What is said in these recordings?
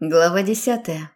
Глава десятая.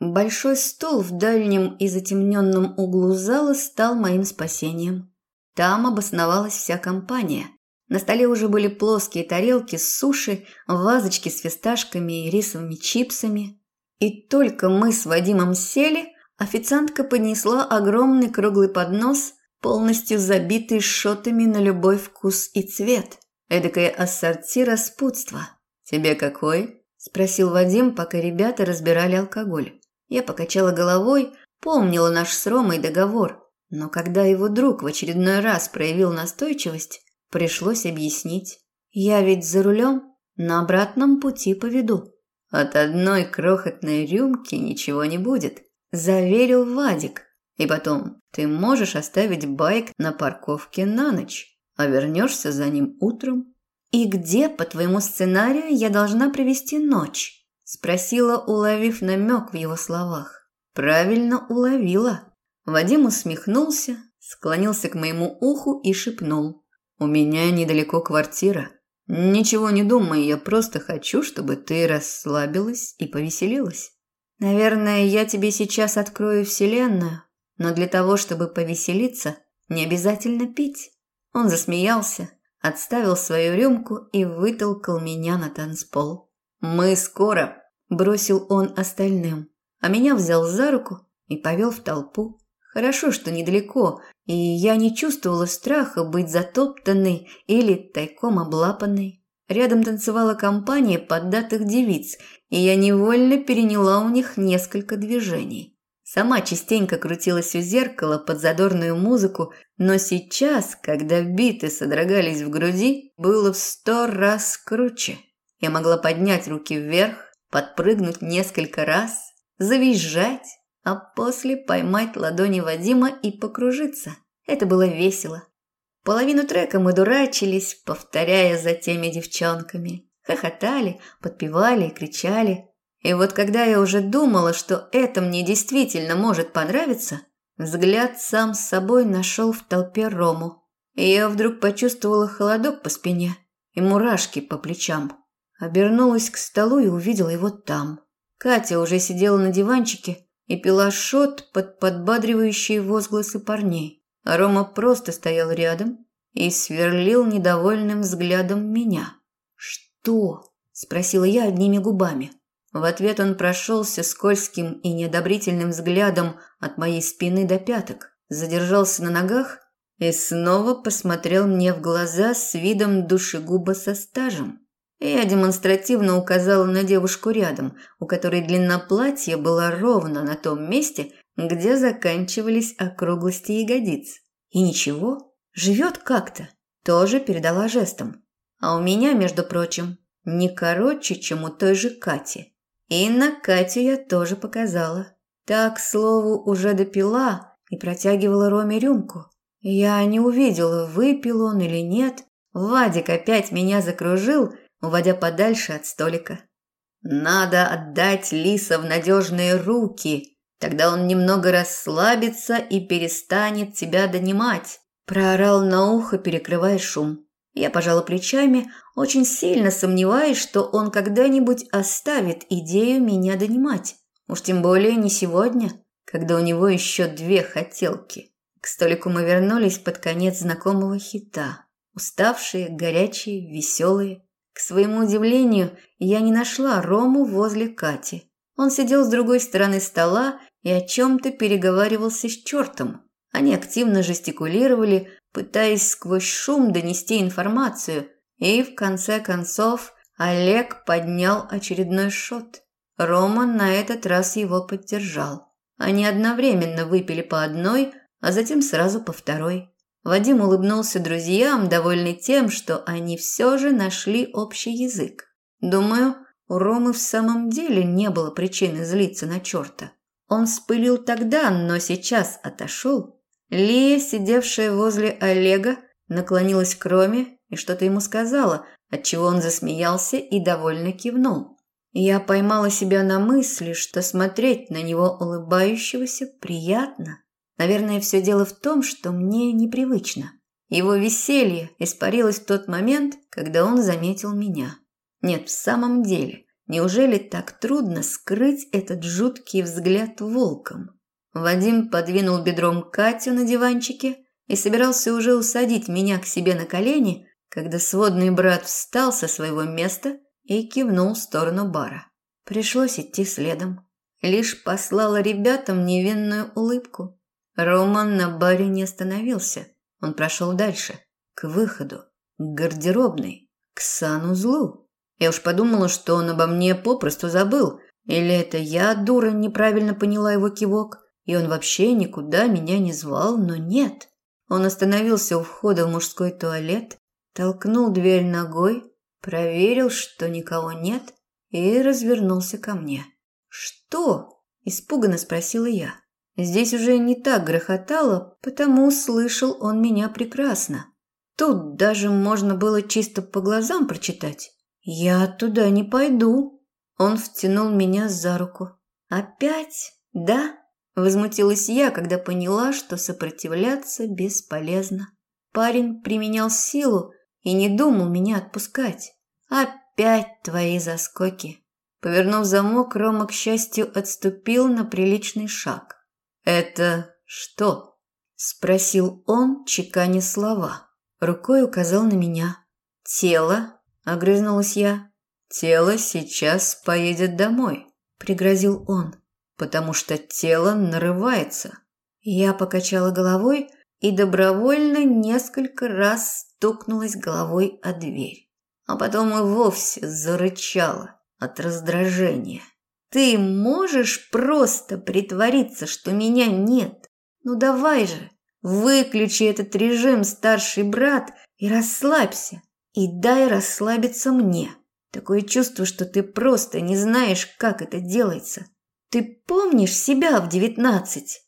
Большой стол в дальнем и затемненном углу зала стал моим спасением. Там обосновалась вся компания. На столе уже были плоские тарелки с суши, вазочки с фисташками и рисовыми чипсами. И только мы с Вадимом сели, официантка поднесла огромный круглый поднос, полностью забитый шотами на любой вкус и цвет. Эдакое ассорти распутства. «Тебе какой?» Спросил Вадим, пока ребята разбирали алкоголь. Я покачала головой, помнила наш с Ромой договор, но когда его друг в очередной раз проявил настойчивость, пришлось объяснить. Я ведь за рулем, на обратном пути поведу. От одной крохотной рюмки ничего не будет, заверил Вадик. И потом, ты можешь оставить байк на парковке на ночь, а вернешься за ним утром. «И где, по твоему сценарию, я должна провести ночь?» – спросила, уловив намек в его словах. «Правильно уловила». Вадим усмехнулся, склонился к моему уху и шепнул. «У меня недалеко квартира. Ничего не думай, я просто хочу, чтобы ты расслабилась и повеселилась. Наверное, я тебе сейчас открою вселенную, но для того, чтобы повеселиться, не обязательно пить». Он засмеялся, отставил свою рюмку и вытолкал меня на танцпол. «Мы скоро», – бросил он остальным, а меня взял за руку и повел в толпу. Хорошо, что недалеко, и я не чувствовала страха быть затоптанной или тайком облапанной. Рядом танцевала компания поддатых девиц, и я невольно переняла у них несколько движений. Сама частенько крутилась у зеркала под задорную музыку, но сейчас, когда биты содрогались в груди, было в сто раз круче. Я могла поднять руки вверх, подпрыгнуть несколько раз, завизжать, а после поймать ладони Вадима и покружиться. Это было весело. Половину трека мы дурачились, повторяя за теми девчонками. Хохотали, подпевали и кричали. И вот когда я уже думала, что это мне действительно может понравиться, взгляд сам с собой нашел в толпе Рому. И я вдруг почувствовала холодок по спине и мурашки по плечам. Обернулась к столу и увидела его там. Катя уже сидела на диванчике и пила шот под подбадривающие возгласы парней. А Рома просто стоял рядом и сверлил недовольным взглядом меня. «Что?» – спросила я одними губами. В ответ он прошелся скользким и неодобрительным взглядом от моей спины до пяток, задержался на ногах и снова посмотрел мне в глаза с видом душегуба со стажем. Я демонстративно указала на девушку рядом, у которой длина платья была ровно на том месте, где заканчивались округлости ягодиц. И ничего, живет как-то. Тоже передала жестом. А у меня, между прочим, не короче, чем у той же Кати. И на Катю я тоже показала. Так, слову, уже допила и протягивала Роме рюмку. Я не увидела, выпил он или нет. Вадик опять меня закружил, уводя подальше от столика. «Надо отдать Лиса в надежные руки, тогда он немного расслабится и перестанет тебя донимать», проорал на ухо, перекрывая шум. Я пожала плечами, очень сильно сомневаясь, что он когда-нибудь оставит идею меня донимать. Уж тем более не сегодня, когда у него еще две хотелки. К столику мы вернулись под конец знакомого хита. Уставшие, горячие, веселые. К своему удивлению, я не нашла Рому возле Кати. Он сидел с другой стороны стола и о чем-то переговаривался с чертом. Они активно жестикулировали, пытаясь сквозь шум донести информацию, и в конце концов Олег поднял очередной шот. Роман на этот раз его поддержал. Они одновременно выпили по одной, а затем сразу по второй. Вадим улыбнулся друзьям, довольный тем, что они все же нашли общий язык. Думаю, у Ромы в самом деле не было причины злиться на черта. Он вспылил тогда, но сейчас отошел Лия, сидевшая возле Олега, наклонилась к Роме и что-то ему сказала, отчего он засмеялся и довольно кивнул. Я поймала себя на мысли, что смотреть на него улыбающегося приятно. Наверное, все дело в том, что мне непривычно. Его веселье испарилось в тот момент, когда он заметил меня. Нет, в самом деле, Неужели так трудно скрыть этот жуткий взгляд волком? Вадим подвинул бедром Катю на диванчике и собирался уже усадить меня к себе на колени, когда сводный брат встал со своего места и кивнул в сторону бара. Пришлось идти следом. Лишь послала ребятам невинную улыбку. Роман на баре не остановился. Он прошел дальше, к выходу, к гардеробной, к санузлу. Я уж подумала, что он обо мне попросту забыл. Или это я, дура, неправильно поняла его кивок, и он вообще никуда меня не звал, но нет. Он остановился у входа в мужской туалет, толкнул дверь ногой, проверил, что никого нет, и развернулся ко мне. «Что?» – испуганно спросила я. Здесь уже не так грохотало, потому слышал он меня прекрасно. Тут даже можно было чисто по глазам прочитать. «Я туда не пойду». Он втянул меня за руку. «Опять? Да?» Возмутилась я, когда поняла, что сопротивляться бесполезно. Парень применял силу и не думал меня отпускать. Опять твои заскоки. Повернув замок, Рома, к счастью, отступил на приличный шаг. «Это что?» – спросил он, чеканя слова. Рукой указал на меня. «Тело?» – огрызнулась я. «Тело сейчас поедет домой», – пригрозил он, «потому что тело нарывается». Я покачала головой и добровольно несколько раз стукнулась головой о дверь. А потом и вовсе зарычала от раздражения. Ты можешь просто притвориться, что меня нет? Ну давай же, выключи этот режим, старший брат, и расслабься. И дай расслабиться мне. Такое чувство, что ты просто не знаешь, как это делается. Ты помнишь себя в девятнадцать?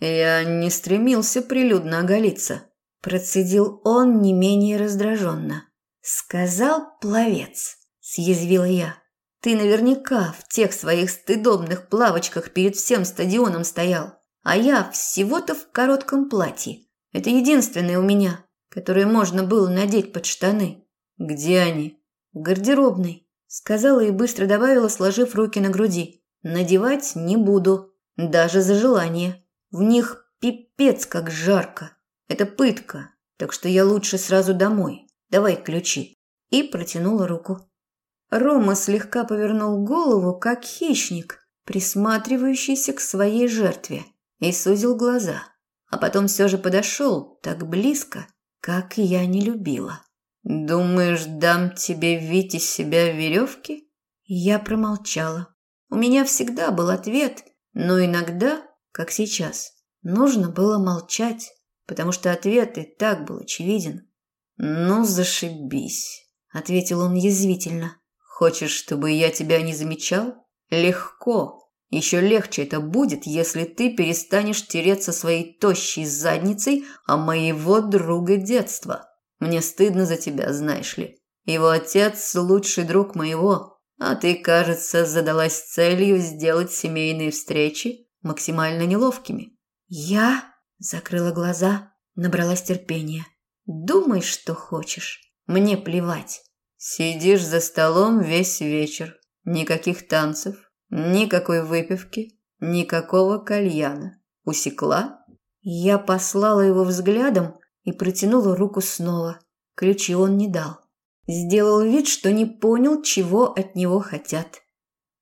Я не стремился прилюдно оголиться. Процедил он не менее раздраженно. Сказал пловец, съязвила я. Ты наверняка в тех своих стыдобных плавочках перед всем стадионом стоял, а я всего-то в коротком платье. Это единственное у меня, которое можно было надеть под штаны. Где они? В гардеробной, сказала и быстро добавила, сложив руки на груди. Надевать не буду, даже за желание. В них пипец как жарко. Это пытка, так что я лучше сразу домой. Давай ключи. И протянула руку. Рома слегка повернул голову, как хищник, присматривающийся к своей жертве, и сузил глаза. А потом все же подошел так близко, как я не любила. «Думаешь, дам тебе вить из себя веревки?» Я промолчала. У меня всегда был ответ, но иногда, как сейчас, нужно было молчать, потому что ответ и так был очевиден. «Ну, зашибись», – ответил он язвительно. Хочешь, чтобы я тебя не замечал? Легко. Еще легче это будет, если ты перестанешь тереться своей тощей задницей о моего друга детства. Мне стыдно за тебя, знаешь ли. Его отец – лучший друг моего, а ты, кажется, задалась целью сделать семейные встречи максимально неловкими. Я закрыла глаза, набралась терпения. Думай, что хочешь. Мне плевать. Сидишь за столом весь вечер. Никаких танцев, никакой выпивки, никакого кальяна. Усекла? Я послала его взглядом и протянула руку снова. Ключи он не дал. Сделал вид, что не понял, чего от него хотят.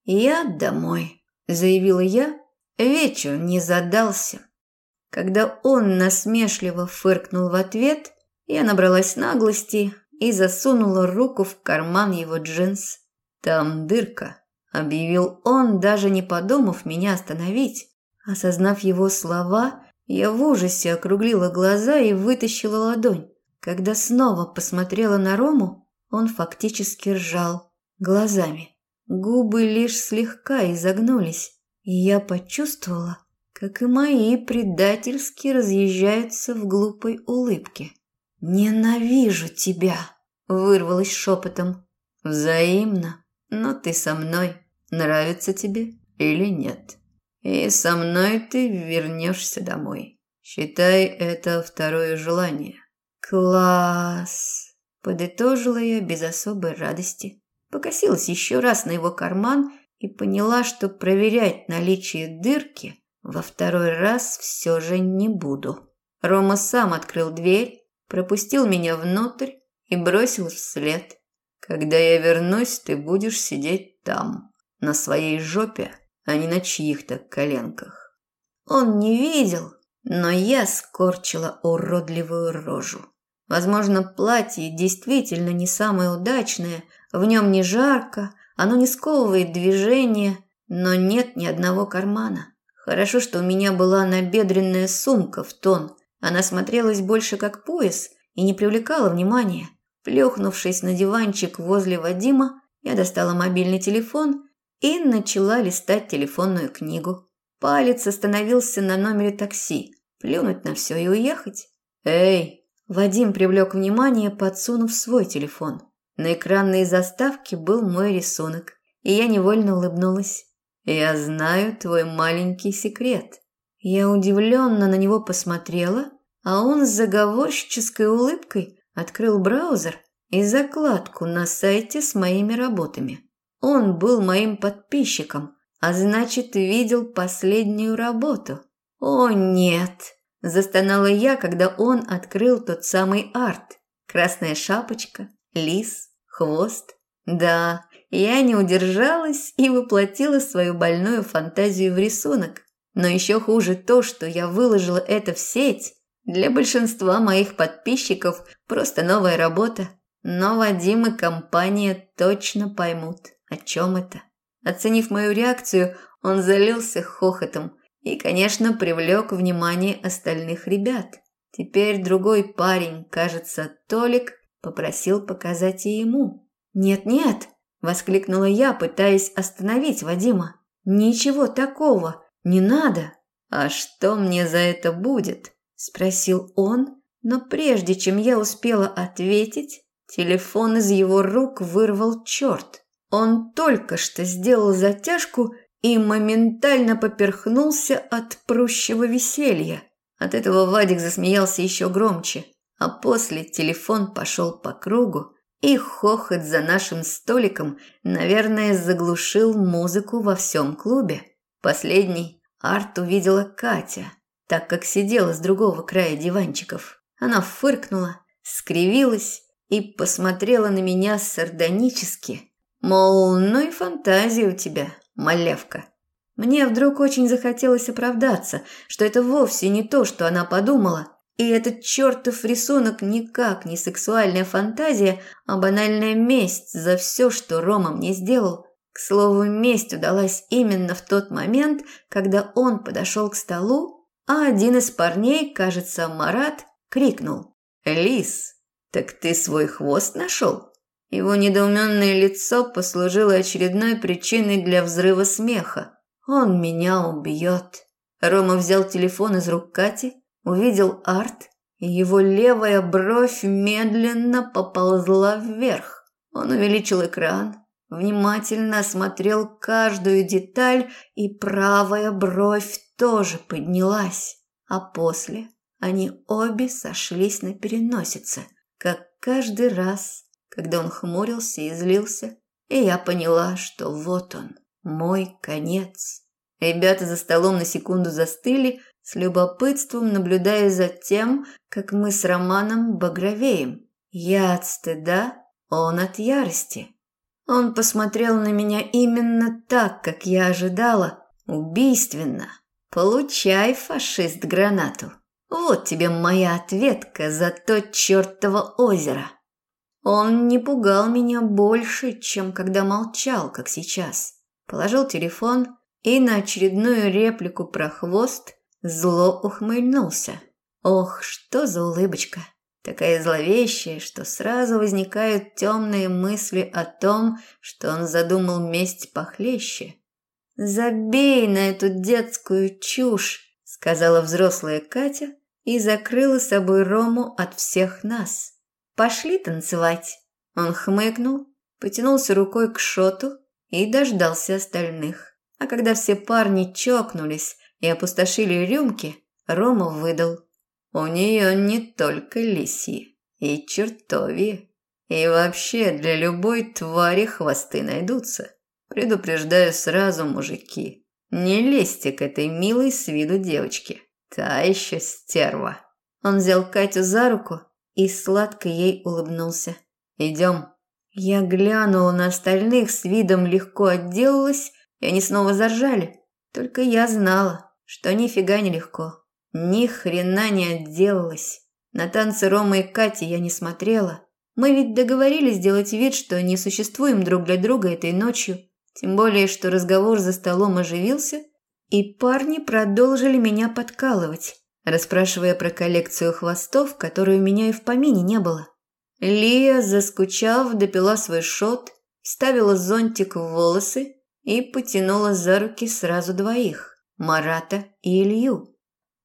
«Я домой», – заявила я. Вечер не задался. Когда он насмешливо фыркнул в ответ, я набралась наглости, и засунула руку в карман его джинс. «Там дырка», – объявил он, даже не подумав меня остановить. Осознав его слова, я в ужасе округлила глаза и вытащила ладонь. Когда снова посмотрела на Рому, он фактически ржал глазами. Губы лишь слегка изогнулись, и я почувствовала, как и мои предательски разъезжаются в глупой улыбке. «Ненавижу тебя!» – вырвалось шепотом. «Взаимно. Но ты со мной. Нравится тебе или нет? И со мной ты вернешься домой. Считай это второе желание». «Класс!» – подытожила я без особой радости. покосилась еще раз на его карман и поняла, что проверять наличие дырки во второй раз все же не буду. Рома сам открыл дверь, пропустил меня внутрь и бросил вслед. «Когда я вернусь, ты будешь сидеть там, на своей жопе, а не на чьих-то коленках». Он не видел, но я скорчила уродливую рожу. Возможно, платье действительно не самое удачное, в нем не жарко, оно не сковывает движение, но нет ни одного кармана. Хорошо, что у меня была набедренная сумка в тон. Она смотрелась больше как пояс и не привлекала внимания. Плюхнувшись на диванчик возле Вадима, я достала мобильный телефон и начала листать телефонную книгу. Палец остановился на номере такси. Плюнуть на все и уехать. «Эй!» Вадим привлек внимание, подсунув свой телефон. На экранной заставке был мой рисунок, и я невольно улыбнулась. «Я знаю твой маленький секрет». Я удивленно на него посмотрела, а он с заговорщической улыбкой открыл браузер и закладку на сайте с моими работами. Он был моим подписчиком, а значит, видел последнюю работу. «О, нет!» – застонала я, когда он открыл тот самый арт. Красная шапочка, лис, хвост. Да, я не удержалась и воплотила свою больную фантазию в рисунок. Но еще хуже то, что я выложила это в сеть. Для большинства моих подписчиков просто новая работа. Но Вадим и компания точно поймут, о чем это. Оценив мою реакцию, он залился хохотом и, конечно, привлек внимание остальных ребят. Теперь другой парень, кажется, Толик, попросил показать и ему. «Нет-нет!» – воскликнула я, пытаясь остановить Вадима. «Ничего такого! Не надо!» «А что мне за это будет?» – спросил он, но прежде чем я успела ответить, телефон из его рук вырвал черт. Он только что сделал затяжку и моментально поперхнулся от прущего веселья. От этого Вадик засмеялся еще громче а после телефон пошел по кругу, и хохот за нашим столиком, наверное, заглушил музыку во всем клубе. Последний Арт увидела Катя, так как сидела с другого края диванчиков. Она фыркнула, скривилась и посмотрела на меня сардонически, мол, ну и фантазия у тебя, малявка. Мне вдруг очень захотелось оправдаться, что это вовсе не то, что она подумала, и этот чертов рисунок никак не сексуальная фантазия, а банальная месть за все, что Рома мне сделал. К слову, месть удалась именно в тот момент, когда он подошел к столу, а один из парней, кажется, Марат, крикнул. «Лис, так ты свой хвост нашел?» Его недоуменное лицо послужило очередной причиной для взрыва смеха. «Он меня убьет». Рома взял телефон из рук Кати, увидел Арт, и его левая бровь медленно поползла вверх. Он увеличил экран, внимательно осмотрел каждую деталь, и правая бровь тоже поднялась. А после они обе сошлись на переносице, как каждый раз, когда он хмурился и злился, и я поняла, что вот он, мой конец. Ребята за столом на секунду застыли, с любопытством наблюдая за тем, как мы с Романом багровеем. Я от стыда, он от ярости. Он посмотрел на меня именно так, как я ожидала, убийственно. Получай, фашист, гранату. Вот тебе моя ответка за то чертово озеро. Он не пугал меня больше, чем когда молчал, как сейчас. Положил телефон и на очередную реплику про хвост Зло ухмыльнулся. Ох, что за улыбочка! Такая зловещая, что сразу возникают темные мысли о том, что он задумал месть похлеще. «Забей на эту детскую чушь», – сказала взрослая Катя и закрыла собой Рому от всех нас. «Пошли танцевать». Он хмыкнул, потянулся рукой к шоту и дождался остальных. А когда все парни чокнулись, и опустошили рюмки, Рома выдал. У нее не только лисьи, и чертови. И вообще для любой твари хвосты найдутся. Предупреждаю сразу, мужики. Не лезьте к этой милой с виду девочке. Та еще стерва. Он взял Катю за руку и сладко ей улыбнулся. Идем. Я глянула на остальных, с видом легко отделалась, и они снова заржали. Только я знала, что нифига не легко. Ни хрена не отделалась. На танцы Ромы и Кати я не смотрела. Мы ведь договорились сделать вид, что не существуем друг для друга этой ночью. Тем более, что разговор за столом оживился, и парни продолжили меня подкалывать, расспрашивая про коллекцию хвостов, которой у меня и в помине не было. Лия, заскучав, допила свой шот, ставила зонтик в волосы и потянула за руки сразу двоих – Марата и Илью.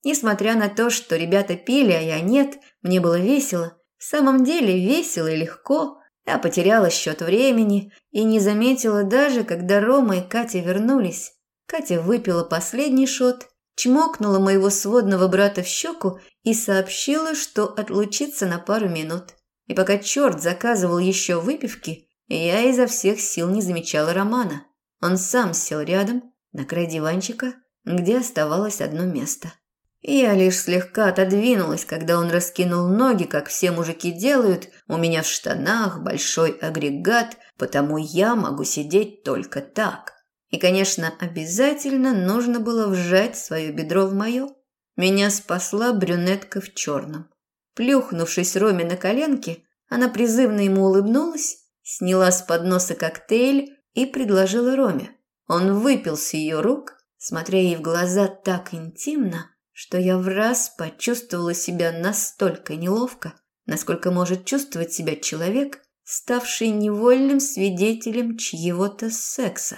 Несмотря на то, что ребята пили, а я нет, мне было весело. В самом деле весело и легко. Я потеряла счет времени и не заметила даже, когда Рома и Катя вернулись. Катя выпила последний шот, чмокнула моего сводного брата в щеку и сообщила, что отлучится на пару минут. И пока черт заказывал еще выпивки, я изо всех сил не замечала Романа. Он сам сел рядом, на край диванчика, где оставалось одно место. Я лишь слегка отодвинулась, когда он раскинул ноги, как все мужики делают. У меня в штанах большой агрегат, потому я могу сидеть только так. И, конечно, обязательно нужно было вжать свое бедро в мое. Меня спасла брюнетка в черном. Плюхнувшись Роме на коленки, она призывно ему улыбнулась, сняла с подноса коктейль и предложила Роме. Он выпил с ее рук, смотря ей в глаза так интимно, что я в раз почувствовала себя настолько неловко, насколько может чувствовать себя человек, ставший невольным свидетелем чьего-то секса.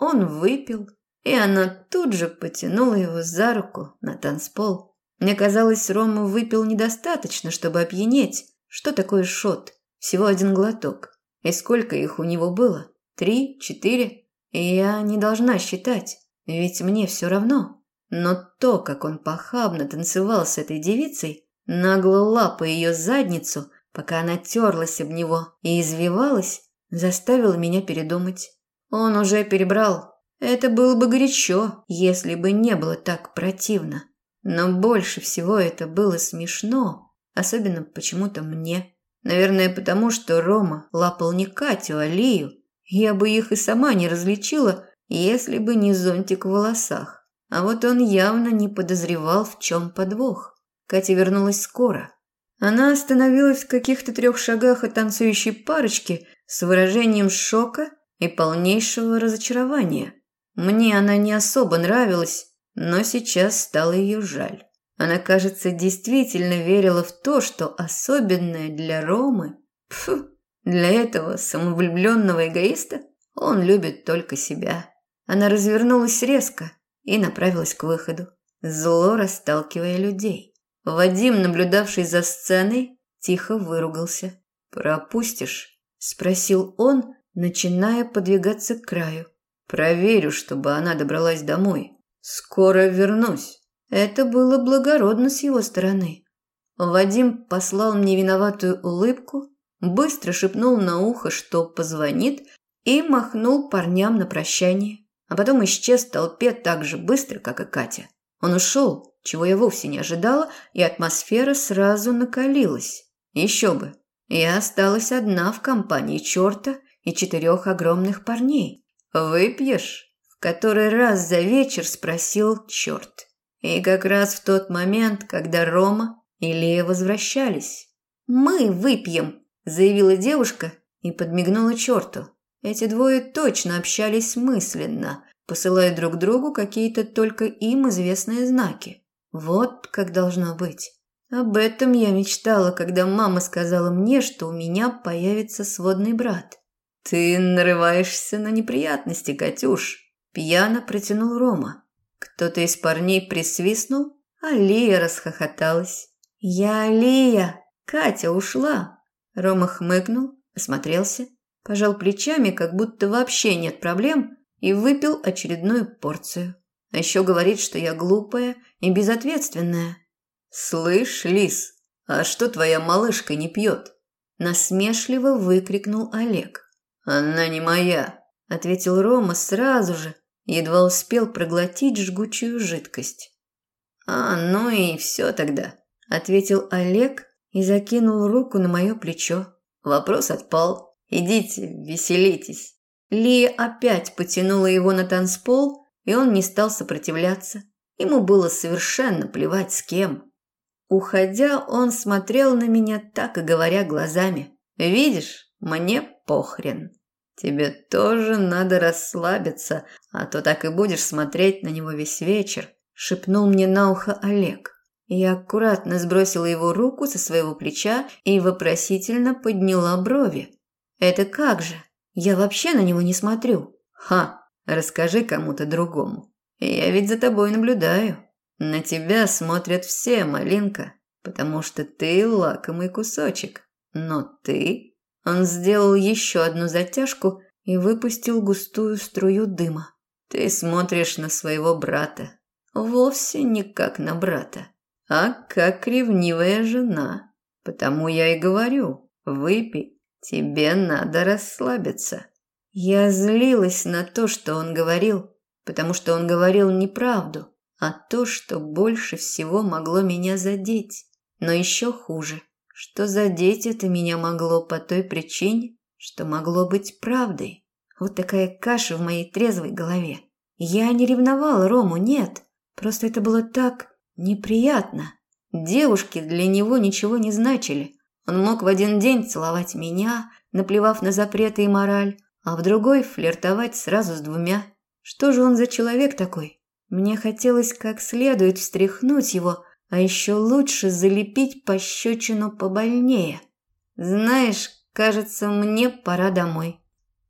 Он выпил, и она тут же потянула его за руку на танцпол. Мне казалось, Рома выпил недостаточно, чтобы опьянеть. Что такое шот? Всего один глоток. И сколько их у него было? Три? Четыре? И я не должна считать, ведь мне все равно. Но то, как он похабно танцевал с этой девицей, нагло лапая ее задницу, пока она терлась об него и извивалась, заставило меня передумать. Он уже перебрал. Это было бы горячо, если бы не было так противно. Но больше всего это было смешно, особенно почему-то мне. Наверное, потому что Рома лапал не Катю, а Лию. Я бы их и сама не различила, если бы не зонтик в волосах. А вот он явно не подозревал, в чем подвох. Катя вернулась скоро. Она остановилась в каких-то трех шагах от танцующей парочки с выражением шока и полнейшего разочарования. Мне она не особо нравилась, но сейчас стало ее жаль. Она, кажется, действительно верила в то, что особенное для Ромы, пфу, для этого самовлюбленного эгоиста, он любит только себя. Она развернулась резко и направилась к выходу, зло расталкивая людей. Вадим, наблюдавший за сценой, тихо выругался. «Пропустишь?» – спросил он, начиная подвигаться к краю. «Проверю, чтобы она добралась домой». «Скоро вернусь». Это было благородно с его стороны. Вадим послал мне виноватую улыбку, быстро шепнул на ухо, что позвонит, и махнул парням на прощание, а потом исчез в толпе так же быстро, как и Катя. Он ушел, чего я вовсе не ожидала, и атмосфера сразу накалилась. Еще бы, я осталась одна в компании черта и четырех огромных парней. «Выпьешь?» который раз за вечер спросил черт. И как раз в тот момент, когда Рома и Лея возвращались. «Мы выпьем», – заявила девушка и подмигнула черту. Эти двое точно общались мысленно, посылая друг другу какие-то только им известные знаки. Вот как должно быть. Об этом я мечтала, когда мама сказала мне, что у меня появится сводный брат. «Ты нарываешься на неприятности, Катюш», Пьяно протянул Рома. Кто-то из парней присвистнул, а Лия расхохоталась. «Я Лия! Катя ушла!» Рома хмыкнул, осмотрелся, пожал плечами, как будто вообще нет проблем, и выпил очередную порцию. А еще говорит, что я глупая и безответственная. «Слышь, Лис, а что твоя малышка не пьет?» насмешливо выкрикнул Олег. «Она не моя», – ответил Рома сразу же, едва успел проглотить жгучую жидкость. «А, ну и все тогда», – ответил Олег и закинул руку на мое плечо. Вопрос отпал. Идите, веселитесь. Лия опять потянула его на танцпол, и он не стал сопротивляться. Ему было совершенно плевать с кем. Уходя, он смотрел на меня так и говоря глазами. «Видишь, мне похрен. Тебе тоже надо расслабиться, а то так и будешь смотреть на него весь вечер», шепнул мне на ухо Олег. Я аккуратно сбросила его руку со своего плеча и вопросительно подняла брови. «Это как же? Я вообще на него не смотрю». «Ха, расскажи кому-то другому. Я ведь за тобой наблюдаю. На тебя смотрят все, малинка, потому что ты лакомый кусочек. Но ты...» Он сделал еще одну затяжку и выпустил густую струю дыма. «Ты смотришь на своего брата. Вовсе не как на брата а как ревнивая жена. Потому я и говорю, выпей, тебе надо расслабиться. Я злилась на то, что он говорил, потому что он говорил неправду, а то, что больше всего могло меня задеть. Но еще хуже, что задеть это меня могло по той причине, что могло быть правдой. Вот такая каша в моей трезвой голове. Я не ревновала Рому, нет. Просто это было так Неприятно. Девушки для него ничего не значили. Он мог в один день целовать меня, наплевав на запреты и мораль, а в другой флиртовать сразу с двумя. Что же он за человек такой? Мне хотелось как следует встряхнуть его, а еще лучше залепить пощечину побольнее. Знаешь, кажется, мне пора домой.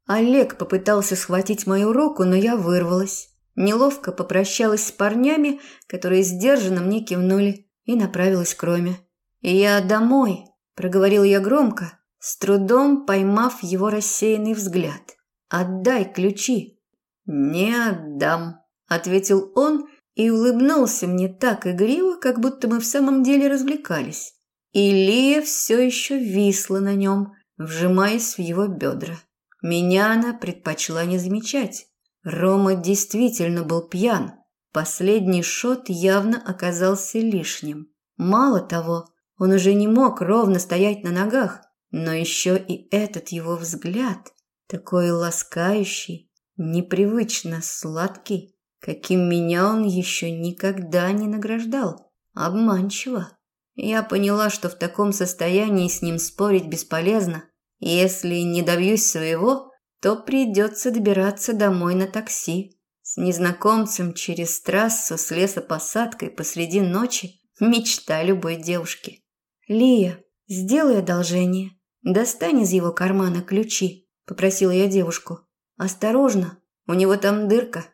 Олег попытался схватить мою руку, но я вырвалась. Неловко попрощалась с парнями, которые сдержанно мне кивнули, и направилась к Роме. «Я домой», – проговорил я громко, с трудом поймав его рассеянный взгляд. «Отдай ключи». «Не отдам», – ответил он и улыбнулся мне так игриво, как будто мы в самом деле развлекались. И Лия все еще висла на нем, вжимаясь в его бедра. Меня она предпочла не замечать. Рома действительно был пьян. Последний шот явно оказался лишним. Мало того, он уже не мог ровно стоять на ногах, но еще и этот его взгляд, такой ласкающий, непривычно сладкий, каким меня он еще никогда не награждал. Обманчиво. Я поняла, что в таком состоянии с ним спорить бесполезно. Если не добьюсь своего, то придется добираться домой на такси. С незнакомцем через трассу с лесопосадкой посреди ночи – мечта любой девушки. «Лия, сделай одолжение. Достань из его кармана ключи», – попросила я девушку. «Осторожно, у него там дырка.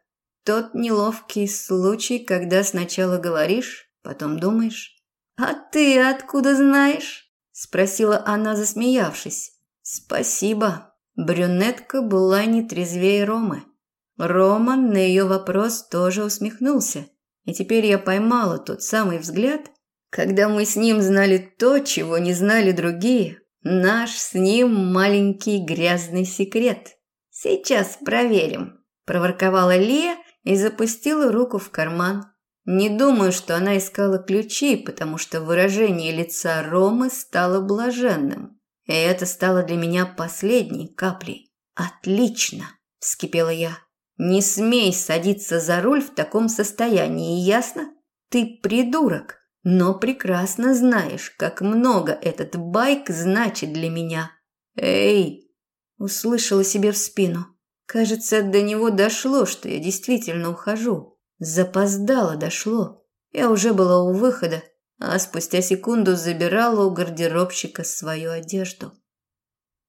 Тот неловкий случай, когда сначала говоришь, потом думаешь». «А ты откуда знаешь?» – спросила она, засмеявшись. «Спасибо», Брюнетка была не трезвее Ромы. Роман на ее вопрос тоже усмехнулся. И теперь я поймала тот самый взгляд, когда мы с ним знали то, чего не знали другие. Наш с ним маленький грязный секрет. Сейчас проверим, проворковала Лия и запустила руку в карман. Не думаю, что она искала ключи, потому что выражение лица Ромы стало блаженным. И это стало для меня последней каплей. «Отлично!» – вскипела я. «Не смей садиться за руль в таком состоянии, ясно? Ты придурок, но прекрасно знаешь, как много этот байк значит для меня». «Эй!» – услышала себе в спину. Кажется, до него дошло, что я действительно ухожу. Запоздало дошло. Я уже была у выхода, а спустя секунду забирала у гардеробщика свою одежду.